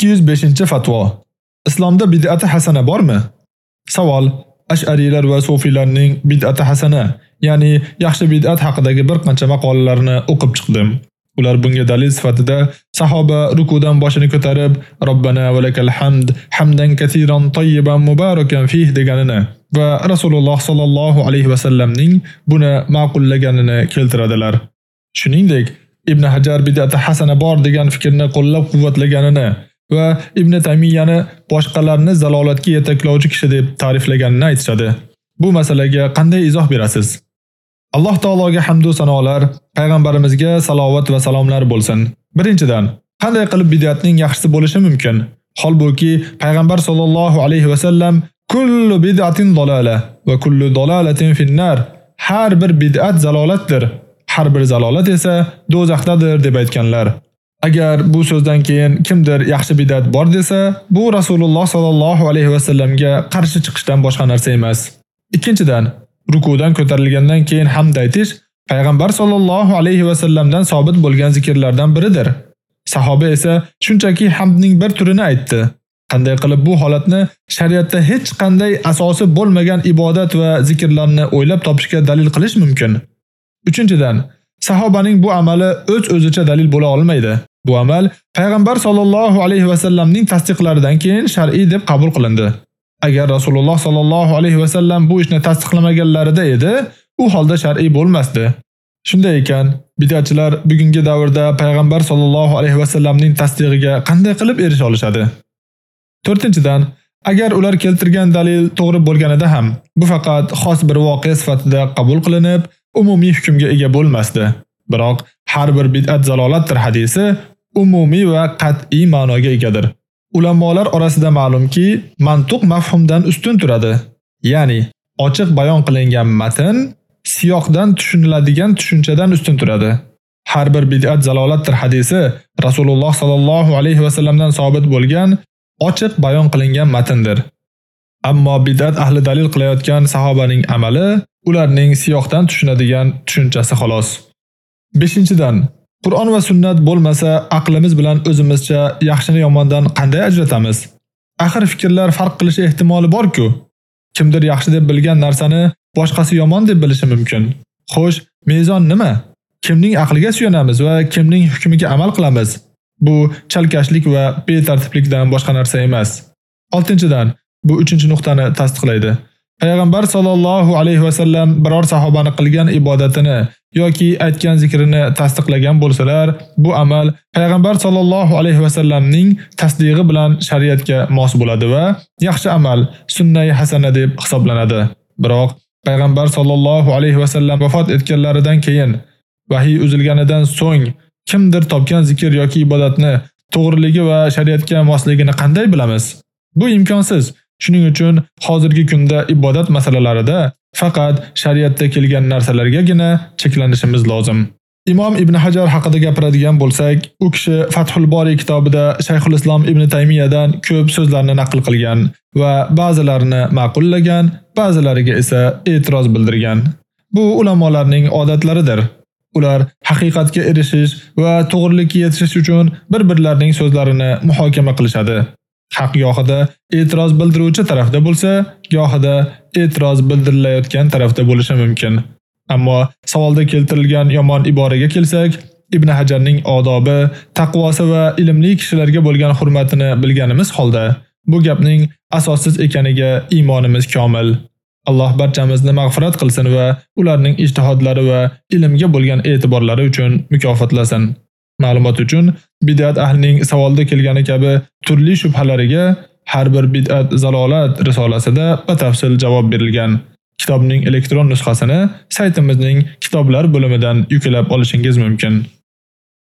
205-fatvo. Islomda bid'ati hasana bormi? Savol: Ash'ariylar va sufiylarning bid'ati hasana, ya'ni yaxshi bid'at haqidagi bir qancha maqolalarni o'qib chiqdim. Ular bunga dalil sifatida sahoba rukudan boshini ko'tarib, Robbana va lakal hamd, hamdan katiran tayyiban mubarakan fih deganini va Rasululloh sallallohu alayhi va sallamning buni ma'qullaganini keltiradilar. Shuningdek, Ibn Hajar bid'ati hasana bor degan fikrni qo'llab-quvvatlaganini va Ibn Taymiyani boshqalarni zalolatga yetaklovchi kishi deb ta'riflaganini aytishadi. Bu masalaga qanday izoh berasiz? Alloh taologa hamd va sanolar, payg'ambarimizga salovat va salomlar bo'lsin. Birinchidan, qanday qilib bid'atning yaxshisi bo'lishi mumkin? Holbuki payg'ambar sollallohu alayhi va sallam kullu bid'atin dalala va kullu dalalatin finnar. Har bir bid'at zalolatdir. Har bir zalolat esa do'zaxdadir deb aytganlar. Agar bu so'zdan keyin kimdir yaxshi bid'at bor desa, bu Rasululloh sallallohu alayhi va sallamga qarshi chiqishdan boshqa narsa emas. Ikkinchidan, rukudan ko'tarilgandan keyin hamd aytish payg'ambar sallallohu alayhi va sallamdan sobit bo'lgan zikrlardan biridir. Sahoba esa shunchaki hamdning bir turini aytdi. Qanday qilib bu holatni shariatda hech qanday asosi bo'lmagan ibodat va zikrlarni o'ylab topishga dalil qilish mumkin? Uchinchidan, sahobaning bu amali o'z-o'zicha dalil bo'la olmaydi. Bu amal payg'ambar sollallohu alayhi va sallamning tasdiqlaridan keyin shar'iy deb qabul qilindi. Agar Rasululloh sallallohu alayhi va sallam bu ishni tasdiqlamaganlarida edi, u holda shar'iy bo'lmasdi. Shunday ekan, bid'atchilar bugungi davrda payg'ambar sollallohu alayhi va sallamning tasdig'iga qanday qilib erisha olishadi? 4-dan, agar ular keltirgan dalil to'g'ri bo'lganida ham, bu faqat xos bir voqea sifatida qabul qilinib, umumiy hukmga ega bo'lmasdi. Biroq har bir bid'at zalolatdir hadisi umumiy va qat'iy ma'noga egadir. Ulamolar orasida ma'lumki, mantuq mafhumdan ustun turadi. Ya'ni, ochiq bayon qilingan matn siyoqdan tushuniladigan tushunchadan ustun turadi. Har bir bid'at zalolatdir hadisi Rasululloh sallallohu alayhi va sallamdan sabit bo'lgan ochiq bayon qilingan matndir. Ammo bid'at ahli dalil qilayotgan sahobaning amali ularning siyoqdan tushunadigan tushunchasi xolos. 5-dan Qur'on va sunnat bo'lmasa, aqlimiz bilan o'zimizcha yaxshini yomondan qanday ajratamiz? Axir fikrlar farq qilishi ehtimoli bor-ku. Kimdir yaxshi deb bilgan narsani boshqasi yomon deb bilishi mumkin. Xo'sh, mezon nima? Kimning aqliga suyanamiz va kimning hukmiga amal qilamiz? Bu chalkashlik va betartiblikdan boshqa narsa emas. 6-dan bu 3-nuqtani tasdiqlaydi. Payg'ambar sallallohu alayhi va sallam biror sahobani qilgan ibodatini yoki aytgan zikrini tasdiqlagan bo'lsalar, bu amal payg'ambar sallallohu alayhi va sallamning tasdig'i bilan shariatga mos bo'ladi va yaxshi amal, sunnai hasana deb hisoblanadi. Biroq payg'ambar sallallohu alayhi va sallam vafot etganlaridan keyin vahiy uzilganidan so'ng kimdir topgan zikr yoki ibodatni to'g'riligi va shariatga mosligini qanday bilamiz? Bu imkonsiz. Shuning uchun hozirgi kunda ibodat masalalarida faqat shariatda kelgan narsalargagina cheklanishimiz lozim. Imom Ibn Hajar haqida gapiradigan bo'lsak, u kishi Fathul Bori kitobida Shayxul Islom Ibn Taymiyadan ko'p so'zlarni naql qilgan va ba'zilarini ma'qullagan, ba'zilariga esa e'tiroz bildirgan. Bu ulamolarning odatlaridir. Ular haqiqatga erishish va to'g'rilikka yetishish uchun bir-birlarining so'zlarini muhokama qilishadi. Haq gohida e'tiroz bildiruvchi tarafda bo'lsa, gohida e'tiroz bildirilayotgan tarafda bo'lishi mumkin. Ammo savolda keltirilgan yomon iboraga kelsak, Ibn Hajarning odobi, taqvosi va ilmli kishilarga bo'lgan hurmatini bilganimiz holda, bu gapning asossiz ekaniga iymonimiz komil. Alloh barchamizni mag'firat qilsin va ularning ijtihodlari va ilmga bo'lgan e'tiborlari uchun mukofotlasin. Ma'lumot uchun, bid'at ahlining savolda kelgani kabi turli shubhalariga har bir bid'at zalolat risolasida batafsil javob berilgan. Kitobning elektron nusxasini saytimizning kitoblar bo'limidan yuklab olishingiz mumkin.